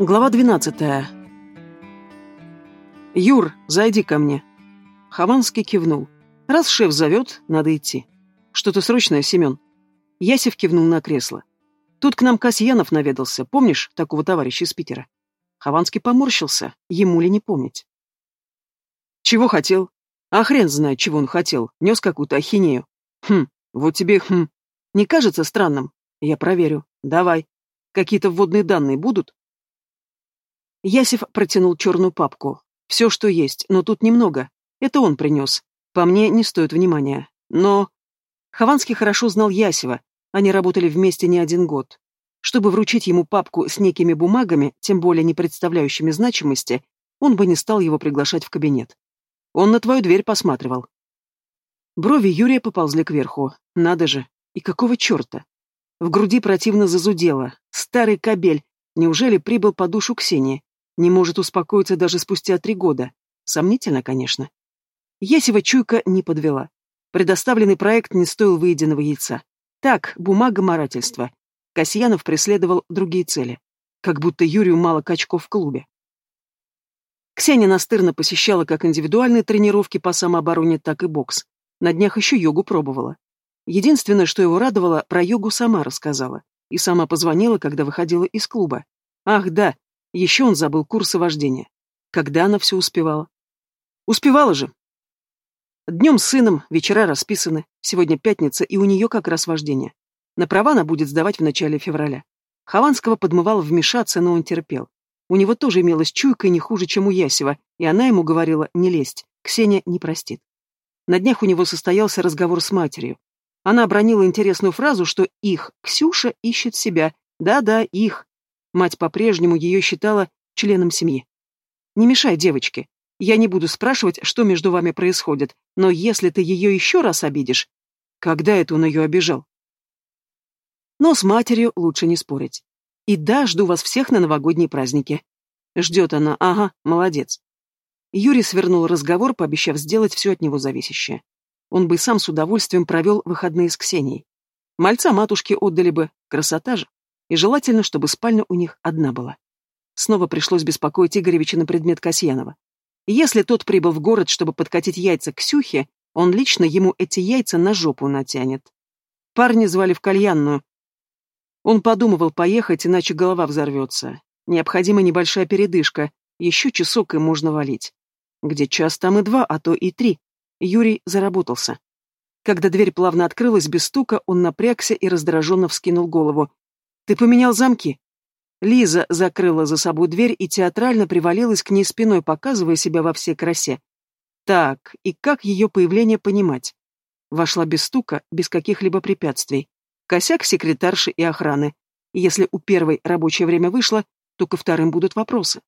Глава 12. «Юр, зайди ко мне». Хованский кивнул. «Раз шеф зовет, надо идти. Что-то срочное, Семен». Ясев кивнул на кресло. «Тут к нам Касьянов наведался, помнишь такого товарища из Питера?» Хованский поморщился, ему ли не помнить. «Чего хотел?» «А хрен знает, чего он хотел. Нес какую-то ахинею». «Хм, вот тебе хм. Не кажется странным?» «Я проверю. Давай. Какие-то вводные данные будут?» Ясев протянул черную папку. Все, что есть, но тут немного. Это он принес. По мне не стоит внимания. Но... Хованский хорошо знал Ясева. Они работали вместе не один год. Чтобы вручить ему папку с некими бумагами, тем более не представляющими значимости, он бы не стал его приглашать в кабинет. Он на твою дверь посматривал. Брови Юрия поползли кверху. Надо же. И какого черта? В груди противно зазудело. Старый кабель. Неужели прибыл по душу Ксении? Не может успокоиться даже спустя три года. Сомнительно, конечно. Есева чуйка не подвела. Предоставленный проект не стоил выеденного яйца. Так, бумага морательства. Касьянов преследовал другие цели. Как будто Юрию мало качков в клубе. Ксения настырно посещала как индивидуальные тренировки по самообороне, так и бокс. На днях еще йогу пробовала. Единственное, что его радовало, про йогу сама рассказала. И сама позвонила, когда выходила из клуба. Ах, да, еще он забыл курсы вождения. Когда она все успевала? Успевала же. Днем с сыном, вечера расписаны. Сегодня пятница, и у нее как раз вождение. На права она будет сдавать в начале февраля. Хованского подмывал вмешаться, но он терпел. У него тоже имелась чуйка не хуже, чем у Ясева, и она ему говорила «не лезть, Ксения не простит». На днях у него состоялся разговор с матерью. Она обронила интересную фразу, что их, Ксюша, ищет себя. Да-да, их. Мать по-прежнему ее считала членом семьи. «Не мешай девочке. Я не буду спрашивать, что между вами происходит, но если ты ее еще раз обидишь...» Когда это он ее обижал? Но с матерью лучше не спорить. И да, жду вас всех на новогодние праздники. Ждет она, ага, молодец. Юрий свернул разговор, пообещав сделать все от него зависящее. Он бы сам с удовольствием провел выходные с Ксенией. Мальца матушке отдали бы, красота же и желательно, чтобы спальня у них одна была. Снова пришлось беспокоить Игоревича на предмет Касьянова. Если тот прибыл в город, чтобы подкатить яйца к Ксюхе, он лично ему эти яйца на жопу натянет. Парни звали в кальянную. Он подумывал поехать, иначе голова взорвется. Необходима небольшая передышка, еще часок и можно валить. Где час, там и два, а то и три. Юрий заработался. Когда дверь плавно открылась без стука, он напрягся и раздраженно вскинул голову. «Ты поменял замки?» Лиза закрыла за собой дверь и театрально привалилась к ней спиной, показывая себя во всей красе. Так, и как ее появление понимать? Вошла без стука, без каких-либо препятствий. Косяк секретарши и охраны. Если у первой рабочее время вышло, то ко вторым будут вопросы.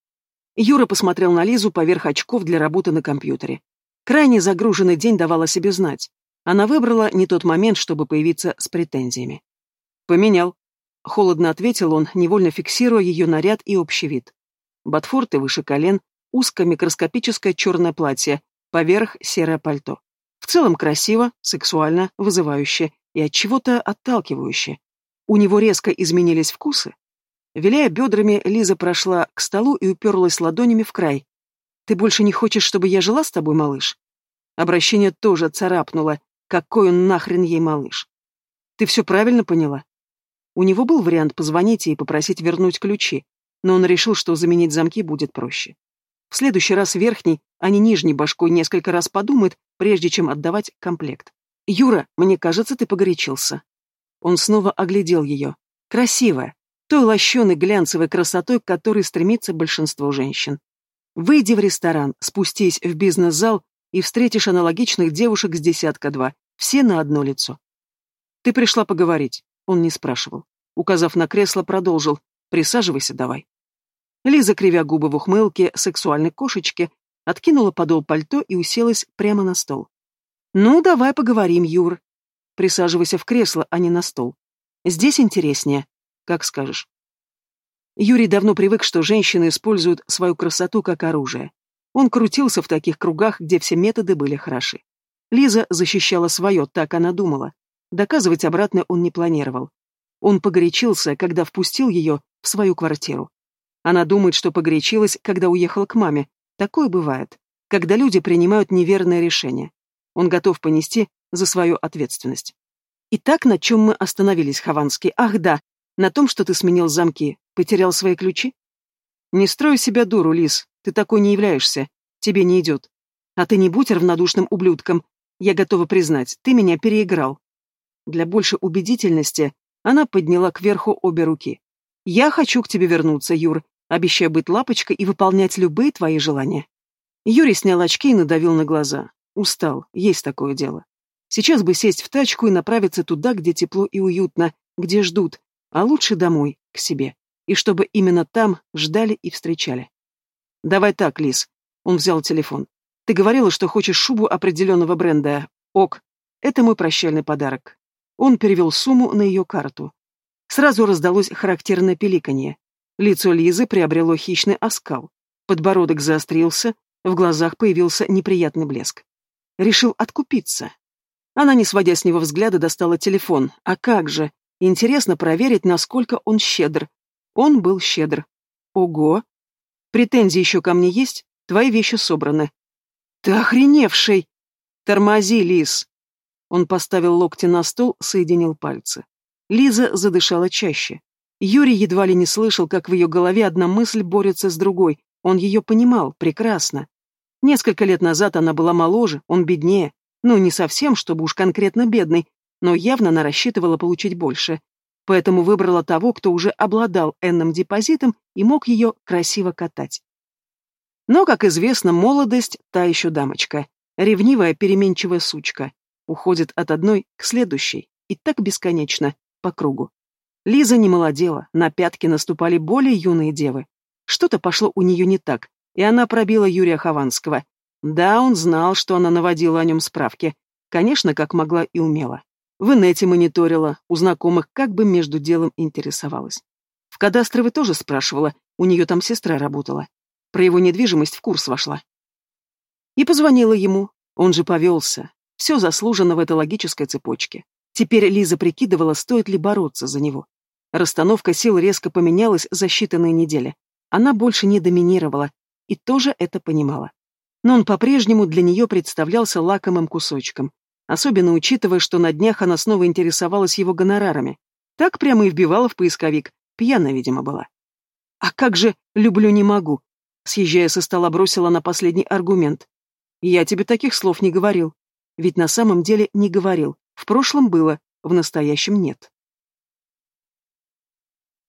Юра посмотрел на Лизу поверх очков для работы на компьютере. Крайне загруженный день давал себе знать. Она выбрала не тот момент, чтобы появиться с претензиями. Поменял. Холодно ответил он, невольно фиксируя ее наряд и общий вид. Ботфорты выше колен, узкое микроскопическое черное платье, поверх серое пальто. В целом красиво, сексуально, вызывающе и от чего-то отталкивающе. У него резко изменились вкусы. Виляя бедрами, Лиза прошла к столу и уперлась ладонями в край. «Ты больше не хочешь, чтобы я жила с тобой, малыш?» Обращение тоже царапнуло. Какой он нахрен ей малыш? «Ты все правильно поняла?» У него был вариант позвонить и попросить вернуть ключи, но он решил, что заменить замки будет проще. В следующий раз верхний, а не нижней башкой несколько раз подумает, прежде чем отдавать комплект. «Юра, мне кажется, ты погорячился». Он снова оглядел ее. Красивая, той лощеной глянцевой красотой, к которой стремится большинство женщин. Выйди в ресторан, спустись в бизнес-зал и встретишь аналогичных девушек с десятка два, все на одно лицо. Ты пришла поговорить. Он не спрашивал. Указав на кресло, продолжил. «Присаживайся давай». Лиза, кривя губы в ухмылке сексуальной кошечки, откинула подол пальто и уселась прямо на стол. «Ну, давай поговорим, Юр. Присаживайся в кресло, а не на стол. Здесь интереснее. Как скажешь». Юрий давно привык, что женщины используют свою красоту как оружие. Он крутился в таких кругах, где все методы были хороши. Лиза защищала свое, так она думала. Доказывать обратно он не планировал. Он погорячился, когда впустил ее в свою квартиру. Она думает, что погорячилась, когда уехала к маме. Такое бывает, когда люди принимают неверное решение. Он готов понести за свою ответственность. Итак, на чем мы остановились, Хованский? Ах, да, на том, что ты сменил замки, потерял свои ключи? Не строй себя дуру, Лис, ты такой не являешься, тебе не идет. А ты не будь равнодушным ублюдком, я готова признать, ты меня переиграл. Для большей убедительности она подняла кверху обе руки. Я хочу к тебе вернуться, Юр, обещаю быть лапочкой и выполнять любые твои желания. Юрий снял очки и надавил на глаза. Устал, есть такое дело. Сейчас бы сесть в тачку и направиться туда, где тепло и уютно, где ждут, а лучше домой, к себе. И чтобы именно там ждали и встречали. «Давай так, Лис». Он взял телефон. «Ты говорила, что хочешь шубу определенного бренда. Ок. Это мой прощальный подарок». Он перевел сумму на ее карту. Сразу раздалось характерное пиликанье. Лицо Лизы приобрело хищный оскал. Подбородок заострился, в глазах появился неприятный блеск. Решил откупиться. Она, не сводя с него взгляда, достала телефон. А как же? Интересно проверить, насколько он щедр. Он был щедр. Ого! Претензии еще ко мне есть? Твои вещи собраны. Ты охреневший! Тормози, Лиз! Он поставил локти на стол, соединил пальцы. Лиза задышала чаще. Юрий едва ли не слышал, как в ее голове одна мысль борется с другой. Он ее понимал, прекрасно. Несколько лет назад она была моложе, он беднее. Ну, не совсем, чтобы уж конкретно бедный, но явно она рассчитывала получить больше. Поэтому выбрала того, кто уже обладал энным депозитом и мог ее красиво катать. Но, как известно, молодость — та еще дамочка. Ревнивая, переменчивая сучка. Уходит от одной к следующей. И так бесконечно, по кругу. Лиза не молодела, на пятки наступали более юные девы. Что-то пошло у нее не так, и она пробила Юрия Хованского. Да, он знал, что она наводила о нем справки. Конечно, как могла и умела. В инете мониторила, у знакомых как бы между делом интересовалась. В кадастровой тоже спрашивала, у нее там сестра работала. Про его недвижимость в курс вошла. И позвонила ему. Он же повелся. Все заслужено в этой логической цепочке. Теперь Лиза прикидывала, стоит ли бороться за него. Расстановка сил резко поменялась за считанные недели. Она больше не доминировала, и тоже это понимала. Но он по-прежнему для нее представлялся лакомым кусочком, особенно учитывая, что на днях она снова интересовалась его гонорарами. Так прямо и вбивала в поисковик, пьяная, видимо, была. «А как же «люблю не могу», съезжая со стола, бросила на последний аргумент. «Я тебе таких слов не говорил». Ведь на самом деле не говорил. В прошлом было, в настоящем нет.